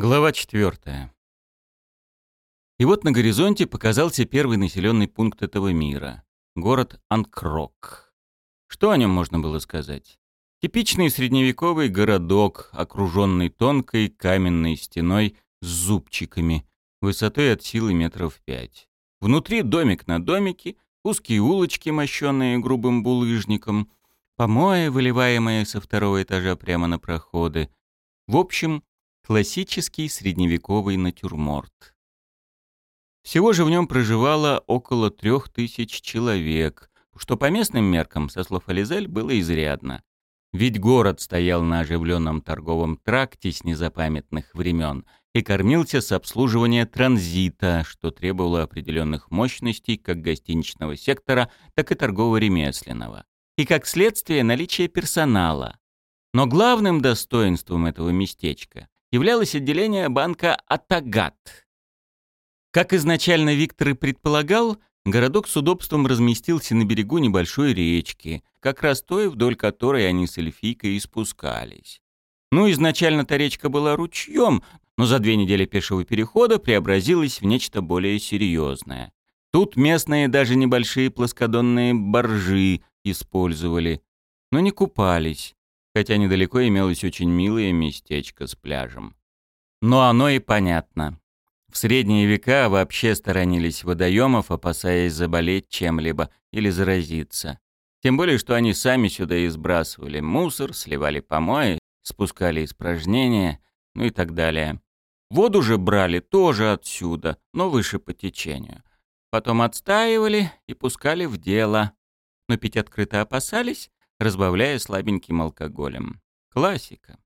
Глава 4. И вот на горизонте показался первый населенный пункт этого мира — город Анкрок. Что о нем можно было сказать? Типичный средневековый городок, окруженный тонкой каменной стеной с зубчиками, высотой от силы метров пять. Внутри домик на домике, узкие улочки, мощенные грубым булыжником, помои, выливаемые со второго этажа прямо на проходы. В общем, Классический средневековый натюрморт. Всего же в нем проживало около трех тысяч человек, что по местным меркам, со слов Ализель, было изрядно. Ведь город стоял на оживленном торговом тракте с незапамятных времен и кормился с обслуживания транзита, что требовало определенных мощностей как гостиничного сектора, так и торгово-ремесленного. И как следствие наличия персонала. Но главным достоинством этого местечка являлось отделение банка «Атагат». Как изначально Виктор и предполагал, городок с удобством разместился на берегу небольшой речки, как раз той, вдоль которой они с эльфийкой и спускались. Ну, изначально-то речка была ручьем, но за две недели пешего перехода преобразилась в нечто более серьезное. Тут местные даже небольшие плоскодонные боржи использовали, но не купались хотя недалеко имелось очень милое местечко с пляжем. Но оно и понятно. В средние века вообще сторонились водоемов, опасаясь заболеть чем-либо или заразиться. Тем более, что они сами сюда и сбрасывали мусор, сливали помои, спускали испражнения, ну и так далее. Воду же брали тоже отсюда, но выше по течению. Потом отстаивали и пускали в дело. Но пить открыто опасались, разбавляя слабеньким алкоголем. Классика.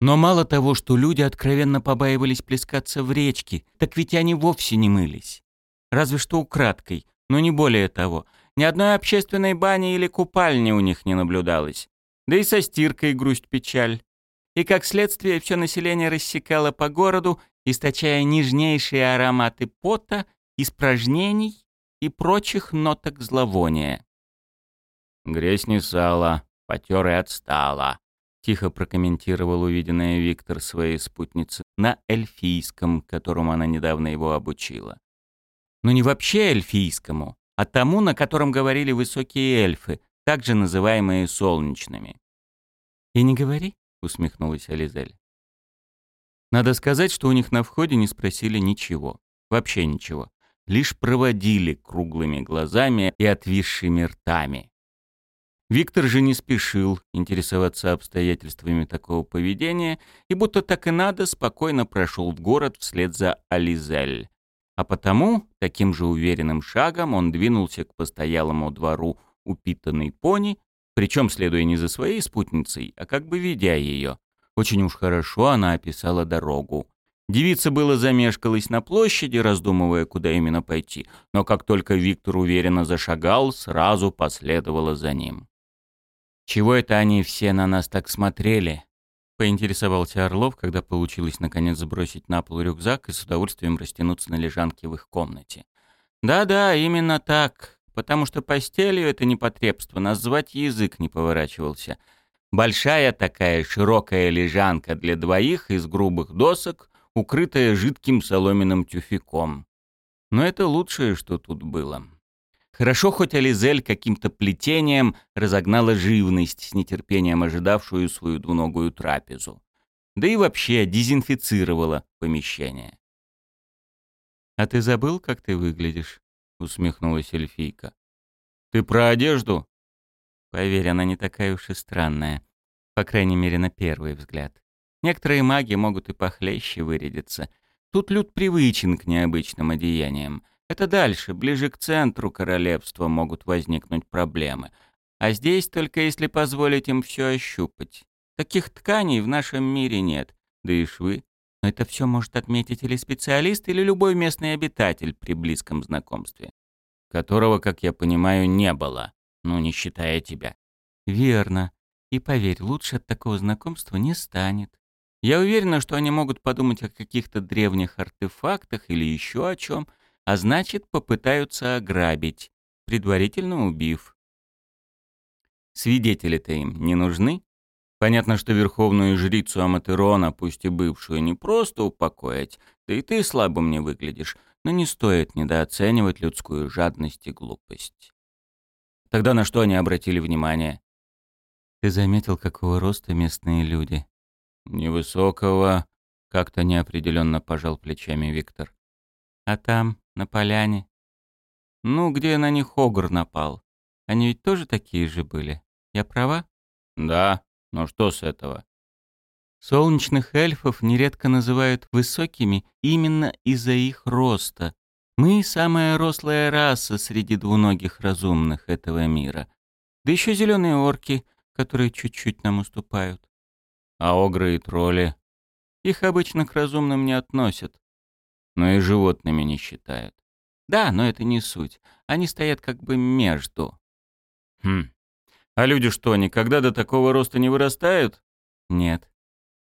Но мало того, что люди откровенно побаивались плескаться в речке, так ведь они вовсе не мылись. Разве что украдкой, но не более того. Ни одной общественной бани или купальни у них не наблюдалось. Да и со стиркой грусть-печаль. И как следствие все население рассекало по городу, источая нежнейшие ароматы пота, испражнений и прочих ноток зловония. «Грязь не сала, потер и отстала», — тихо прокомментировал увиденное Виктор своей спутнице на эльфийском, которому она недавно его обучила. Но не вообще эльфийскому, а тому, на котором говорили высокие эльфы, также называемые солнечными. «И не говори», — усмехнулась Ализель. Надо сказать, что у них на входе не спросили ничего. Вообще ничего. Лишь проводили круглыми глазами и отвисшими ртами. Виктор же не спешил интересоваться обстоятельствами такого поведения и будто так и надо спокойно прошел в город вслед за Ализель. А потому, таким же уверенным шагом он двинулся к постоялому двору упитанной пони, причем следуя не за своей спутницей, а как бы ведя ее. Очень уж хорошо она описала дорогу. Девица было замешкалась на площади, раздумывая, куда именно пойти, но как только Виктор уверенно зашагал, сразу последовала за ним. «Чего это они все на нас так смотрели?» — поинтересовался Орлов, когда получилось наконец сбросить на пол рюкзак и с удовольствием растянуться на лежанке в их комнате. «Да-да, именно так, потому что постелью это непотребство, назвать язык не поворачивался. Большая такая широкая лежанка для двоих из грубых досок, укрытая жидким соломенным тюфяком. Но это лучшее, что тут было». Хорошо хоть Ализель каким-то плетением разогнала живность, с нетерпением ожидавшую свою двуногую трапезу. Да и вообще дезинфицировала помещение. «А ты забыл, как ты выглядишь?» — усмехнулась эльфийка. «Ты про одежду?» Поверь, она не такая уж и странная. По крайней мере, на первый взгляд. Некоторые маги могут и похлеще вырядиться. Тут люд привычен к необычным одеяниям — это дальше, ближе к центру королевства могут возникнуть проблемы. А здесь только если позволить им все ощупать. Таких тканей в нашем мире нет. Да и швы. Но это все может отметить или специалист, или любой местный обитатель при близком знакомстве. Которого, как я понимаю, не было. Ну, не считая тебя. Верно. И поверь, лучше от такого знакомства не станет. Я уверена, что они могут подумать о каких-то древних артефактах или еще о чем, а значит, попытаются ограбить, предварительно убив. Свидетели-то им не нужны? Понятно, что верховную жрицу Аматерона, пусть и бывшую, не просто упокоить, да и ты слабым не выглядишь, но не стоит недооценивать людскую жадность и глупость. Тогда на что они обратили внимание? Ты заметил, какого роста местные люди? Невысокого, как-то неопределенно пожал плечами Виктор. А там, на поляне? Ну, где на них Огр напал? Они ведь тоже такие же были. Я права? Да, но что с этого? Солнечных эльфов нередко называют высокими именно из-за их роста. Мы — самая рослая раса среди двуногих разумных этого мира. Да еще зеленые орки, которые чуть-чуть нам уступают. А огры и тролли? Их обычно к разумным не относят. Но и животными не считают. Да, но это не суть. Они стоят как бы между. Хм. А люди что, никогда до такого роста не вырастают? Нет.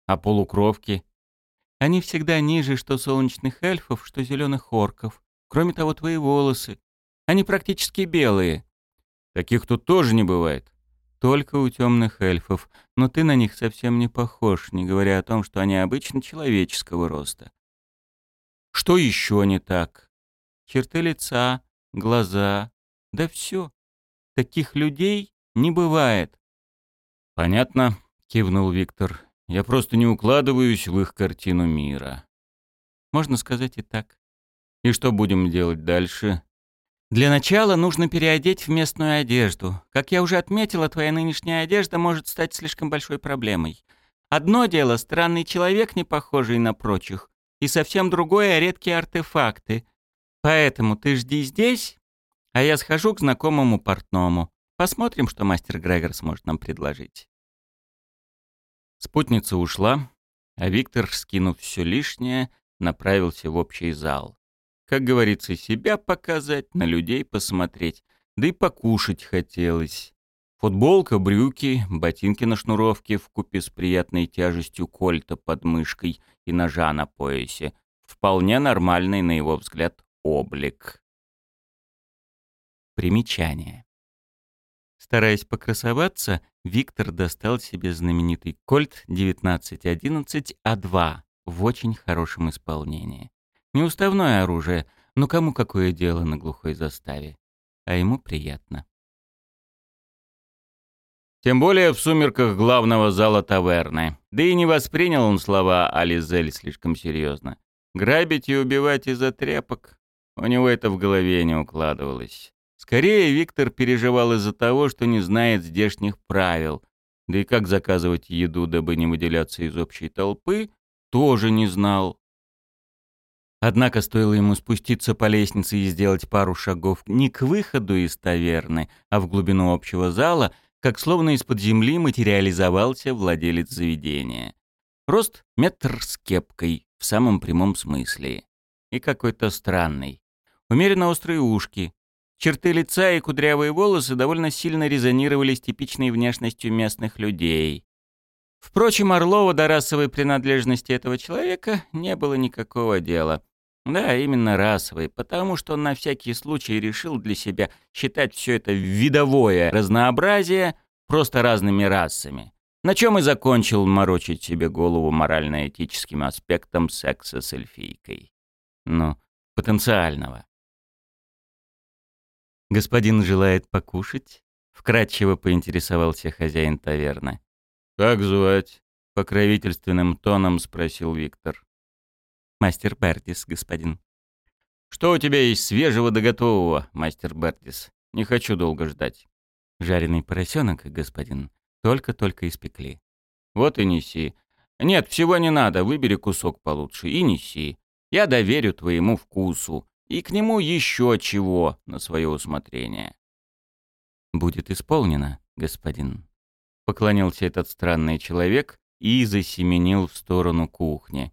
А полукровки? Они всегда ниже что солнечных эльфов, что зеленых орков. Кроме того, твои волосы. Они практически белые. Таких тут тоже не бывает. Только у темных эльфов. Но ты на них совсем не похож, не говоря о том, что они обычно человеческого роста. Что еще не так? Черты лица, глаза. Да все. Таких людей не бывает. Понятно, кивнул Виктор. Я просто не укладываюсь в их картину мира. Можно сказать и так. И что будем делать дальше? Для начала нужно переодеть в местную одежду. Как я уже отметила, твоя нынешняя одежда может стать слишком большой проблемой. Одно дело — странный человек, не похожий на прочих, и совсем другое — редкие артефакты. Поэтому ты жди здесь, а я схожу к знакомому портному. Посмотрим, что мастер Грегор сможет нам предложить. Спутница ушла, а Виктор, скинув все лишнее, направился в общий зал. Как говорится, себя показать, на людей посмотреть. Да и покушать хотелось. Футболка, брюки, ботинки на шнуровке в купе с приятной тяжестью кольта под мышкой и ножа на поясе. Вполне нормальный, на его взгляд, облик. Примечание. Стараясь покрасоваться, Виктор достал себе знаменитый кольт 1911А2 в очень хорошем исполнении. Неуставное оружие, но кому какое дело на глухой заставе? А ему приятно. Тем более в сумерках главного зала таверны. Да и не воспринял он слова Ализель слишком серьезно. Грабить и убивать из-за тряпок? У него это в голове не укладывалось. Скорее, Виктор переживал из-за того, что не знает здешних правил. Да и как заказывать еду, дабы не выделяться из общей толпы, тоже не знал. Однако стоило ему спуститься по лестнице и сделать пару шагов не к выходу из таверны, а в глубину общего зала, как словно из-под земли материализовался владелец заведения. Рост метр с кепкой, в самом прямом смысле. И какой-то странный. Умеренно острые ушки. Черты лица и кудрявые волосы довольно сильно резонировали с типичной внешностью местных людей. Впрочем, Орлова до расовой принадлежности этого человека не было никакого дела. Да, именно расовый, потому что он на всякий случай решил для себя считать все это видовое разнообразие просто разными расами. На чем и закончил морочить себе голову морально-этическим аспектом секса с эльфийкой. Ну, потенциального. «Господин желает покушать?» — вкратчиво поинтересовался хозяин таверны. «Как звать?» — покровительственным тоном спросил Виктор. «Мастер Бердис, господин». «Что у тебя есть свежего да готового, мастер Бердис? Не хочу долго ждать». «Жареный поросенок, господин. Только-только испекли». «Вот и неси. Нет, всего не надо, выбери кусок получше и неси. Я доверю твоему вкусу. И к нему еще чего на свое усмотрение». «Будет исполнено, господин», — поклонился этот странный человек и засеменил в сторону кухни.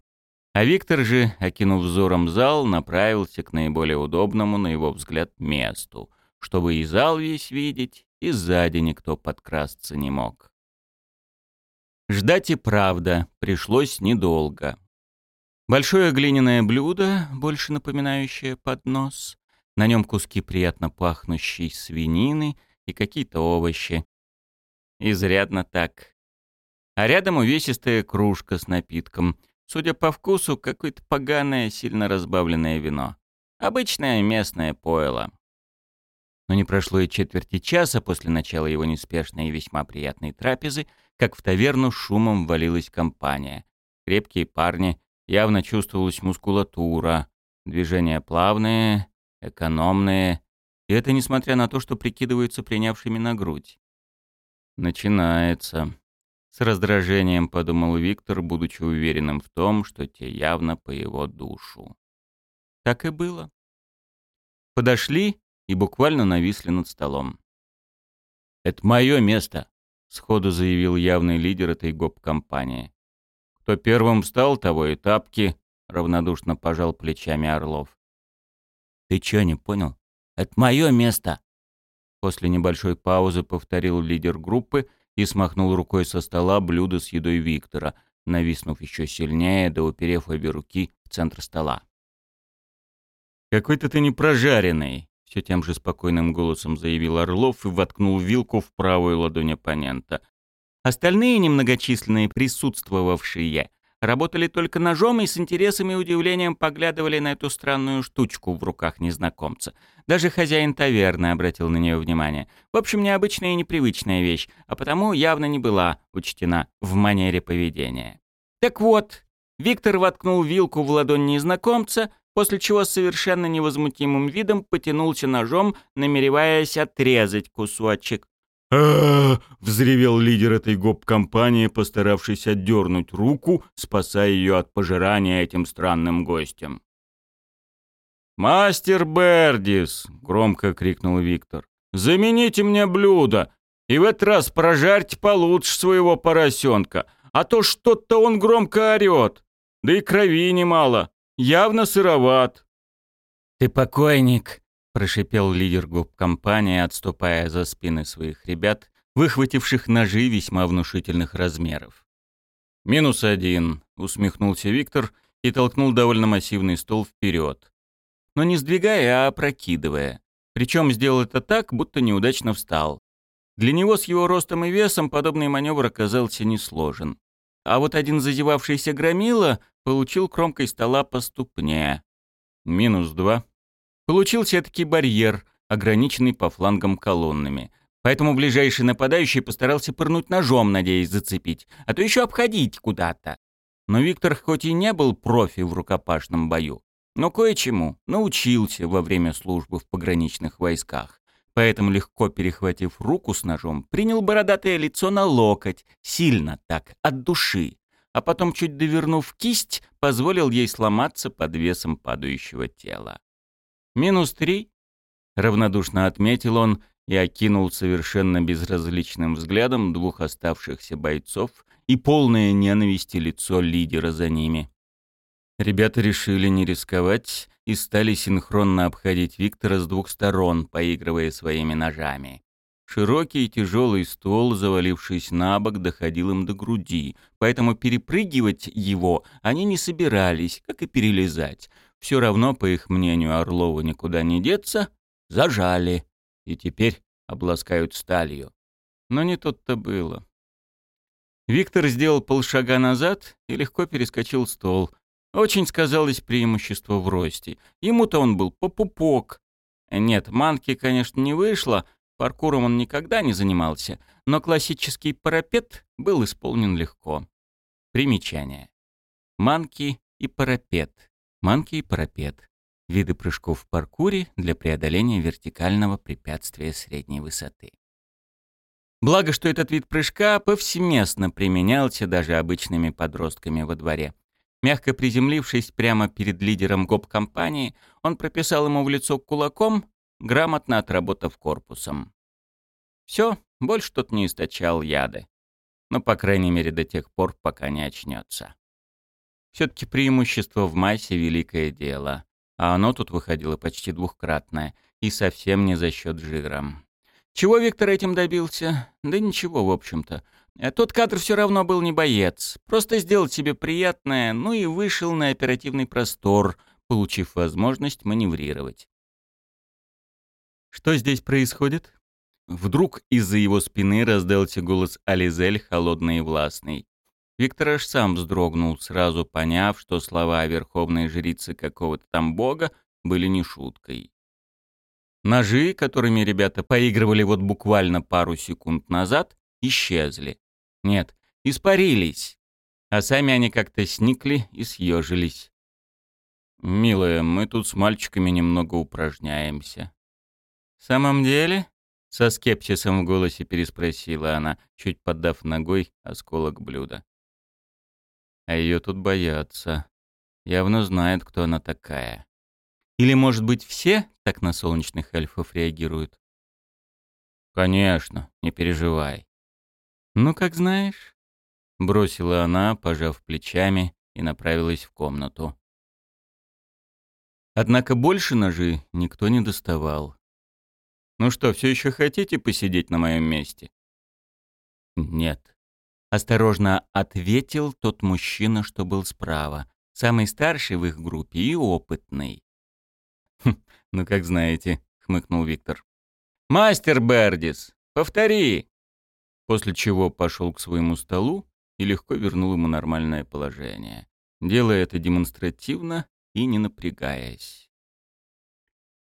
А Виктор же, окинув взором зал, направился к наиболее удобному, на его взгляд, месту, чтобы и зал весь видеть, и сзади никто подкрасться не мог. Ждать и правда пришлось недолго. Большое глиняное блюдо, больше напоминающее поднос, на нем куски приятно пахнущей свинины и какие-то овощи. Изрядно так. а рядом увесистая кружка с напитком. Судя по вкусу, какое-то поганое, сильно разбавленное вино. Обычное местное пойло. Но не прошло и четверти часа после начала его неспешной и весьма приятной трапезы, как в таверну шумом валилась компания. Крепкие парни, явно чувствовалась мускулатура, движения плавные, экономные, и это несмотря на то, что прикидываются принявшими на грудь. «Начинается», — с раздражением подумал Виктор, будучи уверенным в том, что те явно по его душу. Так и было. Подошли и буквально нависли над столом. «Это мое место», — сходу заявил явный лидер этой гоп-компании. «Кто первым встал, того и тапки», — равнодушно пожал плечами Орлов. «Ты чё, не понял? Это мое место!» После небольшой паузы повторил лидер группы и смахнул рукой со стола блюдо с едой Виктора, нависнув еще сильнее, да уперев обе руки в центр стола. «Какой-то ты непрожаренный», — все тем же спокойным голосом заявил Орлов и воткнул вилку в правую ладонь оппонента. Остальные немногочисленные присутствовавшие работали только ножом и с интересом и удивлением поглядывали на эту странную штучку в руках незнакомца. Даже хозяин таверны обратил на нее внимание. В общем, необычная и непривычная вещь, а потому явно не была учтена в манере поведения. Так вот, Виктор воткнул вилку в ладонь незнакомца, после чего с совершенно невозмутимым видом потянулся ножом, намереваясь отрезать кусочек а взревел лидер этой гоп-компании, постаравшись отдернуть руку, спасая ее от пожирания этим странным гостем. «Мастер Бердис!» — громко крикнул Виктор. «Замените мне блюдо, и в этот раз прожарьте получше своего поросенка, а то что-то он громко орет, да и крови немало, явно сыроват». «Ты покойник!» Прошипел лидер губ-компании, отступая за спины своих ребят, выхвативших ножи весьма внушительных размеров. «Минус один», — усмехнулся Виктор и толкнул довольно массивный стол вперед. Но не сдвигая, а опрокидывая. Причем сделал это так, будто неудачно встал. Для него с его ростом и весом подобный маневр оказался несложен. А вот один зазевавшийся громила получил кромкой стола по ступне. «Минус два», Получился таки барьер, ограниченный по флангам колоннами. Поэтому ближайший нападающий постарался пырнуть ножом, надеясь зацепить, а то еще обходить куда-то. Но Виктор хоть и не был профи в рукопашном бою, но кое-чему научился во время службы в пограничных войсках. Поэтому, легко перехватив руку с ножом, принял бородатое лицо на локоть, сильно так, от души, а потом, чуть довернув кисть, позволил ей сломаться под весом падающего тела. «Минус три?» — равнодушно отметил он и окинул совершенно безразличным взглядом двух оставшихся бойцов и полное ненависти лицо лидера за ними. Ребята решили не рисковать и стали синхронно обходить Виктора с двух сторон, поигрывая своими ножами. Широкий и тяжелый стол, завалившись на бок, доходил им до груди, поэтому перепрыгивать его они не собирались, как и перелезать все равно, по их мнению, Орлову никуда не деться, зажали и теперь обласкают сталью. Но не тут-то было. Виктор сделал полшага назад и легко перескочил стол. Очень сказалось преимущество в росте. Ему-то он был по-пупок. Нет, манки, конечно, не вышло, паркуром он никогда не занимался, но классический парапет был исполнен легко. Примечание. Манки и парапет. Манки и парапет. Виды прыжков в паркуре для преодоления вертикального препятствия средней высоты. Благо, что этот вид прыжка повсеместно применялся даже обычными подростками во дворе. Мягко приземлившись прямо перед лидером гоп-компании, он прописал ему в лицо кулаком, грамотно отработав корпусом. Все, больше тот не источал яды. Но, по крайней мере, до тех пор, пока не очнется. Все-таки преимущество в массе — великое дело. А оно тут выходило почти двухкратное. И совсем не за счет жира. Чего Виктор этим добился? Да ничего, в общем-то. Тот кадр все равно был не боец. Просто сделал себе приятное, ну и вышел на оперативный простор, получив возможность маневрировать. «Что здесь происходит?» Вдруг из-за его спины раздался голос Ализель, холодный и властный. Виктор аж сам вздрогнул, сразу поняв, что слова верховной жрицы какого-то там бога были не шуткой. Ножи, которыми ребята поигрывали вот буквально пару секунд назад, исчезли. Нет, испарились. А сами они как-то сникли и съежились. «Милая, мы тут с мальчиками немного упражняемся». «В самом деле?» — со скепсисом в голосе переспросила она, чуть поддав ногой осколок блюда. А ее тут боятся. Явно знают, кто она такая. Или, может быть, все так на солнечных эльфов реагируют? Конечно, не переживай. Ну, как знаешь. Бросила она, пожав плечами, и направилась в комнату. Однако больше ножи никто не доставал. «Ну что, все еще хотите посидеть на моем месте?» «Нет», Осторожно ответил тот мужчина, что был справа. Самый старший в их группе и опытный. «Хм, «Ну, как знаете», — хмыкнул Виктор. «Мастер Бердис, повтори!» После чего пошел к своему столу и легко вернул ему нормальное положение, делая это демонстративно и не напрягаясь.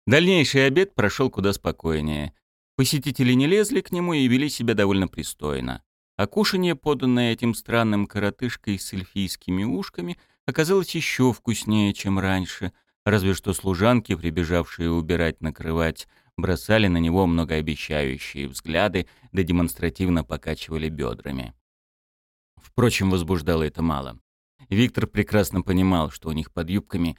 Дальнейший обед прошел куда спокойнее. Посетители не лезли к нему и вели себя довольно пристойно. А кушанье, поданное этим странным коротышкой с эльфийскими ушками, оказалось еще вкуснее, чем раньше, разве что служанки, прибежавшие убирать накрывать, бросали на него многообещающие взгляды, да демонстративно покачивали бедрами. Впрочем, возбуждало это мало. Виктор прекрасно понимал, что у них под юбками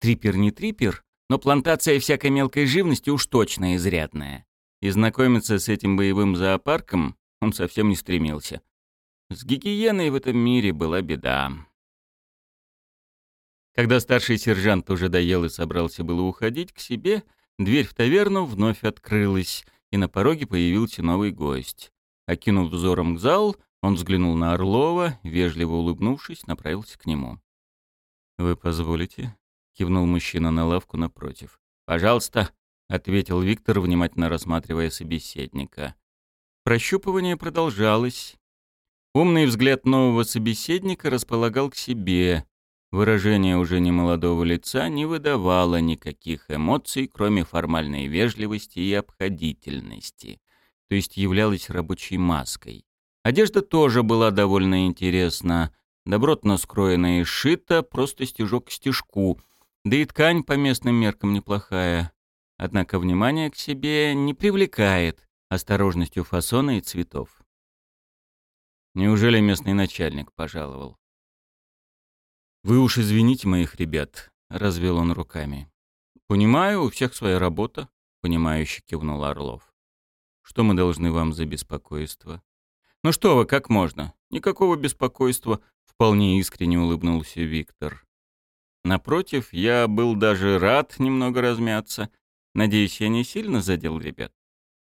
трипер не трипер, но плантация всякой мелкой живности уж точно изрядная. И знакомиться с этим боевым зоопарком он совсем не стремился. С гигиеной в этом мире была беда. Когда старший сержант уже доел и собрался было уходить к себе, дверь в таверну вновь открылась, и на пороге появился новый гость. Окинув взором к зал, он взглянул на Орлова, вежливо улыбнувшись, направился к нему. «Вы позволите?» — кивнул мужчина на лавку напротив. «Пожалуйста», — ответил Виктор, внимательно рассматривая собеседника. Прощупывание продолжалось. Умный взгляд нового собеседника располагал к себе. Выражение уже немолодого лица не выдавало никаких эмоций, кроме формальной вежливости и обходительности, то есть являлось рабочей маской. Одежда тоже была довольно интересна. Добротно скроена и сшита, просто стежок к стежку, да и ткань по местным меркам неплохая. Однако внимание к себе не привлекает осторожностью фасона и цветов. Неужели местный начальник пожаловал? «Вы уж извините моих ребят», — развел он руками. «Понимаю, у всех своя работа», — понимающе кивнул Орлов. «Что мы должны вам за беспокойство?» «Ну что вы, как можно? Никакого беспокойства», — вполне искренне улыбнулся Виктор. «Напротив, я был даже рад немного размяться. Надеюсь, я не сильно задел ребят?»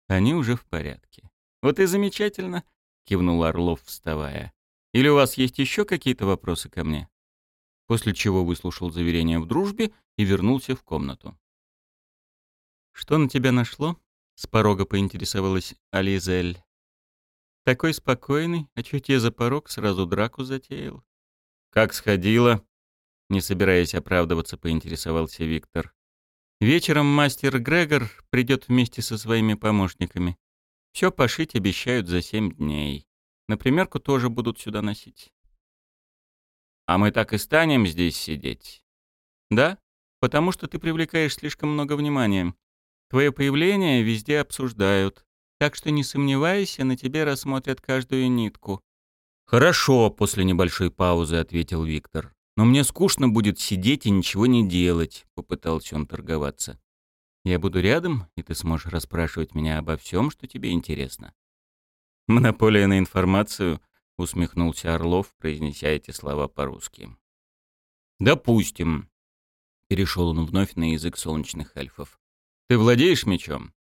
Они уже в порядке. Вот и замечательно, кивнул Орлов, вставая. Или у вас есть еще какие-то вопросы ко мне? После чего выслушал заверение в дружбе и вернулся в комнату. Что на тебя нашло? С порога поинтересовалась Ализель. Такой спокойный, а чуть я за порог сразу драку затеял. Как сходило? Не собираясь оправдываться, поинтересовался Виктор. Вечером мастер Грегор придет вместе со своими помощниками. Все пошить обещают за семь дней. На примерку тоже будут сюда носить. А мы так и станем здесь сидеть? Да, потому что ты привлекаешь слишком много внимания. Твое появление везде обсуждают. Так что не сомневайся, на тебе рассмотрят каждую нитку. Хорошо, после небольшой паузы ответил Виктор. Но мне скучно будет сидеть и ничего не делать, попытался он торговаться. Я буду рядом, и ты сможешь расспрашивать меня обо всем, что тебе интересно. Монополия на информацию, усмехнулся Орлов, произнеся эти слова по-русски. Допустим, перешел он вновь на язык солнечных эльфов. Ты владеешь мечом?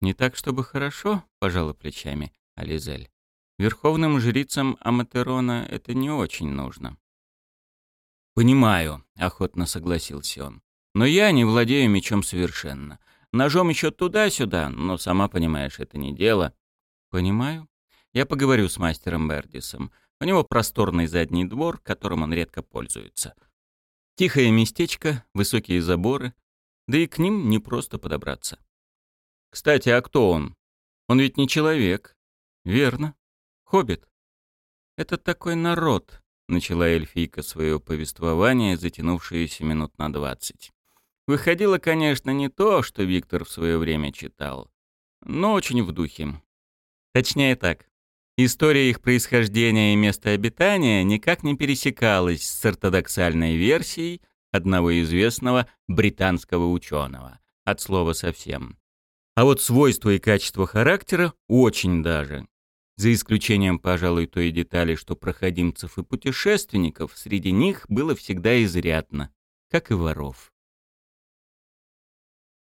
Не так, чтобы хорошо, пожала плечами Ализель. Верховным жрицам Аматерона это не очень нужно. «Понимаю», — охотно согласился он. «Но я не владею мечом совершенно. Ножом еще туда-сюда, но сама понимаешь, это не дело. Понимаю. Я поговорю с мастером Бердисом. У него просторный задний двор, которым он редко пользуется. Тихое местечко, высокие заборы, да и к ним не просто подобраться. Кстати, а кто он? Он ведь не человек. Верно. Хоббит. Это такой народ, начала эльфийка свое повествование, затянувшееся минут на двадцать. Выходило, конечно, не то, что Виктор в свое время читал, но очень в духе. Точнее так. История их происхождения и места обитания никак не пересекалась с ортодоксальной версией одного известного британского ученого. От слова совсем. А вот свойства и качества характера очень даже. За исключением, пожалуй, той детали, что проходимцев и путешественников среди них было всегда изрядно, как и воров.